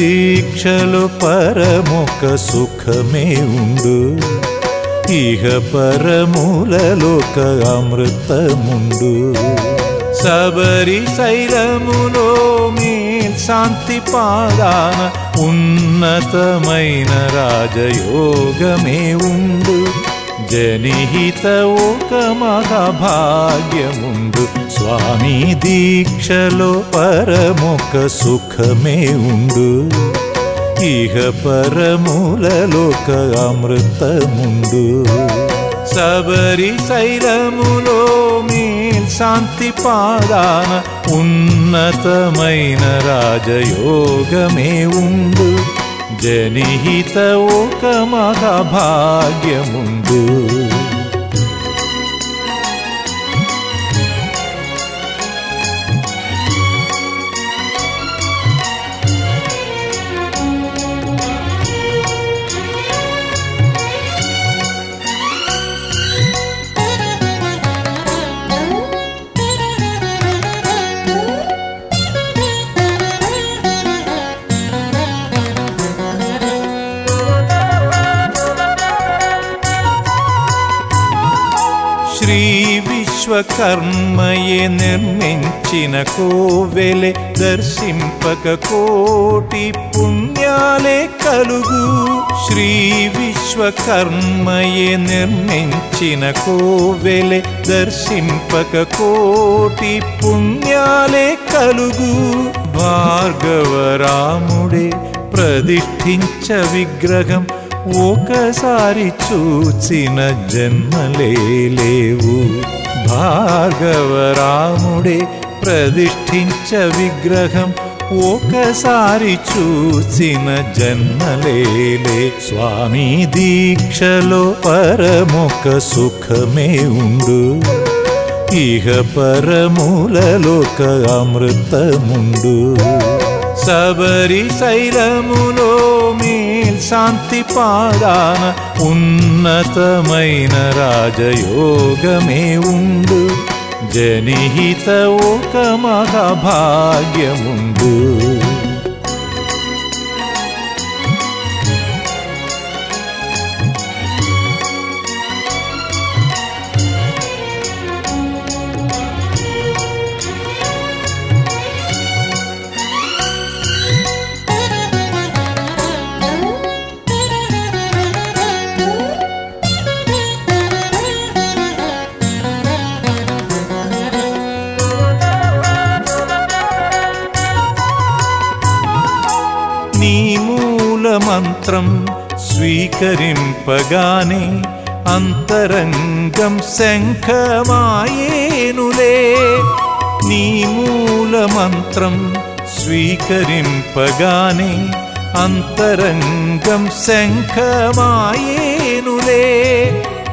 దీక్షలు పరమొక సుఖమే ఉండు. ఇహ పరములలోక అమృతముండు. సబరి శైలములో మీ శాంతి పాదాన ఉన్నతమైన రాజయోగమే ఉండు. జనిహిత ఒక మహాభాగ్యముందు. స్వామి దీక్షలో పరమొక సుఖమే ఉండు. ఇహ పరములలోక అమృతముండు. శబరి శైలములో మేల్ శాంతి పాదాన ఉన్నతమైన రాజయోగమే ఉండు. జనిహిత ఒక మహాభాగ్యముండు శ్రీ విశ్వకర్మయే నిర్మించిన కోవెలె దర్శింపక కోటి పుణ్యాలే కలుగు. శ్రీ విశ్వకర్మయే నిర్మించిన కోవెలె దర్శింపక కోటి పుణ్యాలే కలుగు. భార్గవరాముడే ప్రతిష్ఠించ విగ్రహం ఒకసారి చూచిన జన్మలే లేవు. భాగవరాముడే ప్రతిష్ఠించ విగ్రహం. ఒకసారి చూసిన జన్మలేలే స్వామి దీక్షలో పరమొక సుఖమే ఉండు. ఇహ పరములలోక అమృతముండు. శబరి శైలములో మేల్ శాంతి పాదాన ఉన్నతమైన రాజయోగమే ఉండు జనిహిత ఒక మహాభాగ్యముండు మంత్రం స్వీకరింపగానే అంతరంగం శంఖమాయేనులే. నీ మూల మంత్రం స్వీకరింపగానే అంతరంగం శంఖమాయేనులే.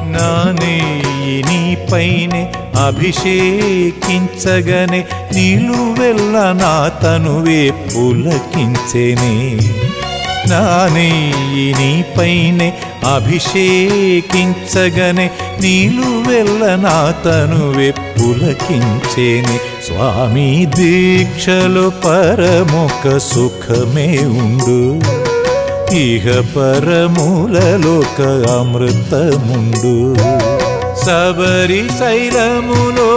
నానేయి నీపైనే అభిషేకించగనే నిలువెల్ల నా తనువే పులకించెనే. నానేయి నీపైనే అభిషేకించగనే. నిలువెల్ల నా తనువే పులకించేని స్వామి దీక్షలు పరముఖ సుఖమే ఉండు. ఇహ పరములలోక అమృతముండు. శబరి శైలములో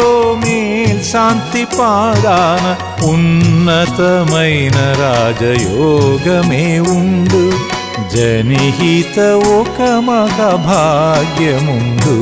మేల్ శాంతి పాదాన ఉన్నతమైన రాజయోగమే ఉండు జనిహిత ఒక మహాభాగ్యముండు